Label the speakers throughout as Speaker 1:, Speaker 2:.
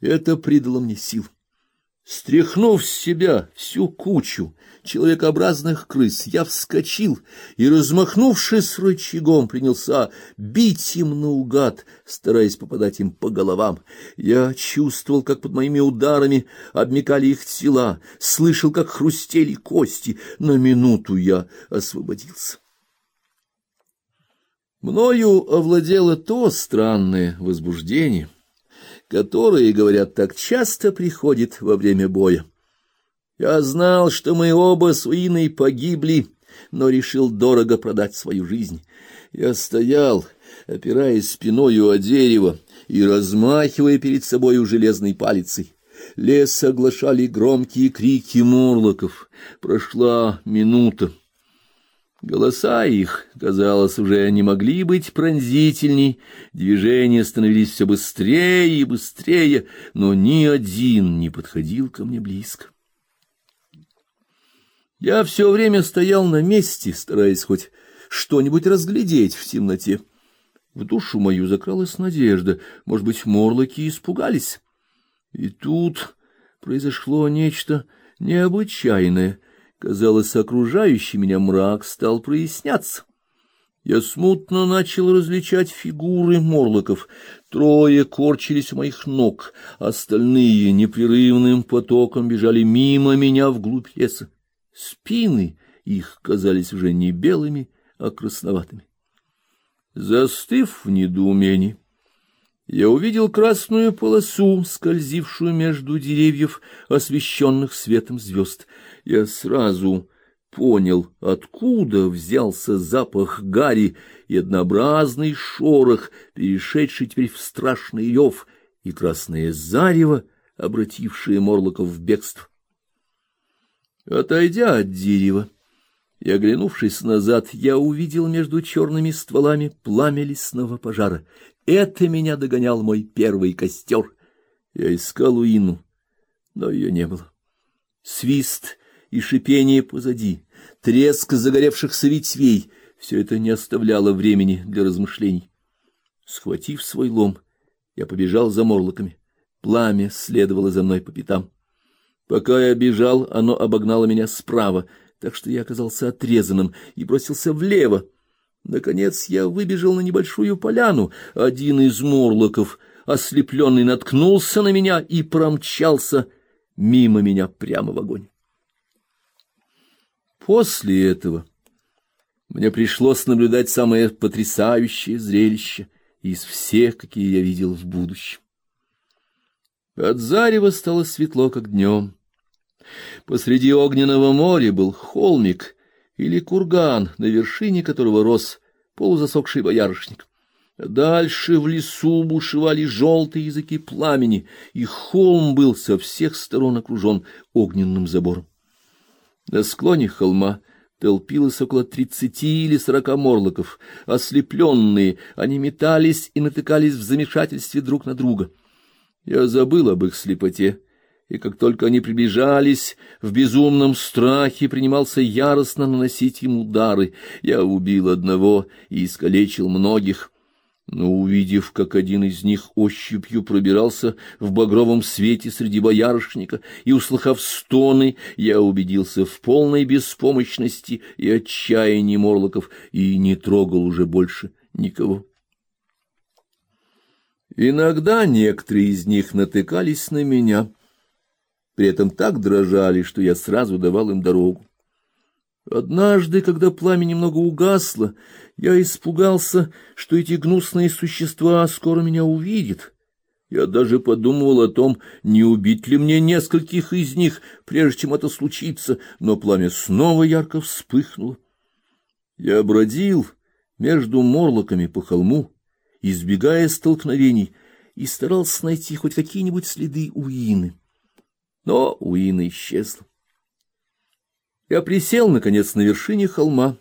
Speaker 1: Это придало мне сил. Стряхнув с себя всю кучу человекообразных крыс, я вскочил и, размахнувшись рычагом, принялся бить им наугад, стараясь попадать им по головам. Я чувствовал, как под моими ударами обмекали их тела, слышал, как хрустели кости. На минуту я освободился. Мною овладело то странное возбуждение — которые, говорят, так часто приходит во время боя. Я знал, что мы оба с Уиной погибли, но решил дорого продать свою жизнь. Я стоял, опираясь спиною о дерево и размахивая перед собою железной палицей. Лес оглашали громкие крики мурлоков. Прошла минута. Голоса их, казалось, уже не могли быть пронзительней, движения становились все быстрее и быстрее, но ни один не подходил ко мне близко. Я все время стоял на месте, стараясь хоть что-нибудь разглядеть в темноте. В душу мою закралась надежда, может быть, морлоки испугались. И тут произошло нечто необычайное — Казалось, окружающий меня мрак стал проясняться. Я смутно начал различать фигуры морлоков. Трое корчились у моих ног, остальные непрерывным потоком бежали мимо меня вглубь леса. Спины их казались уже не белыми, а красноватыми. Застыв в недоумении, я увидел красную полосу, скользившую между деревьев, освещенных светом звезд. Я сразу понял, откуда взялся запах гари и однообразный шорох, перешедший теперь в страшный рев, и красное зарево, обратившее Морлоков в бегство. Отойдя от дерева и оглянувшись назад, я увидел между черными стволами пламя лесного пожара. Это меня догонял мой первый костер. Я искал Уину, но ее не было. Свист и шипение позади, треск загоревшихся ветвей — все это не оставляло времени для размышлений. Схватив свой лом, я побежал за морлоками. Пламя следовало за мной по пятам. Пока я бежал, оно обогнало меня справа, так что я оказался отрезанным и бросился влево. Наконец я выбежал на небольшую поляну. Один из морлоков, ослепленный, наткнулся на меня и промчался мимо меня прямо в огонь. После этого мне пришлось наблюдать самое потрясающее зрелище из всех, какие я видел в будущем. От зарева стало светло, как днем. Посреди огненного моря был холмик или курган, на вершине которого рос полузасохший боярышник. Дальше в лесу бушевали желтые языки пламени, и холм был со всех сторон окружен огненным забором. На склоне холма толпилось около тридцати или сорока морлоков. Ослепленные, они метались и натыкались в замешательстве друг на друга. Я забыл об их слепоте, и как только они приближались, в безумном страхе принимался яростно наносить им удары. Я убил одного и искалечил многих — но, увидев, как один из них ощупью пробирался в багровом свете среди боярышника, и, услыхав стоны, я убедился в полной беспомощности и отчаянии морлоков и не трогал уже больше никого. Иногда некоторые из них натыкались на меня, при этом так дрожали, что я сразу давал им дорогу. Однажды, когда пламя немного угасло, я испугался, что эти гнусные существа скоро меня увидят. Я даже подумывал о том, не убить ли мне нескольких из них, прежде чем это случится, но пламя снова ярко вспыхнуло. Я бродил между морлоками по холму, избегая столкновений, и старался найти хоть какие-нибудь следы Уины. Но Уина исчезла. Я присел, наконец, на вершине холма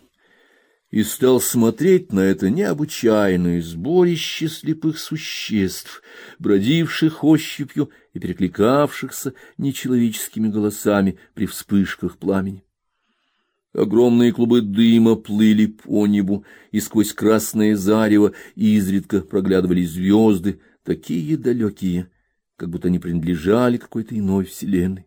Speaker 1: и стал смотреть на это необычайное сборище слепых существ, бродивших ощупью и перекликавшихся нечеловеческими голосами при вспышках пламени. Огромные клубы дыма плыли по небу, и сквозь красное зарево изредка проглядывали звезды, такие далекие, как будто они принадлежали какой-то иной вселенной.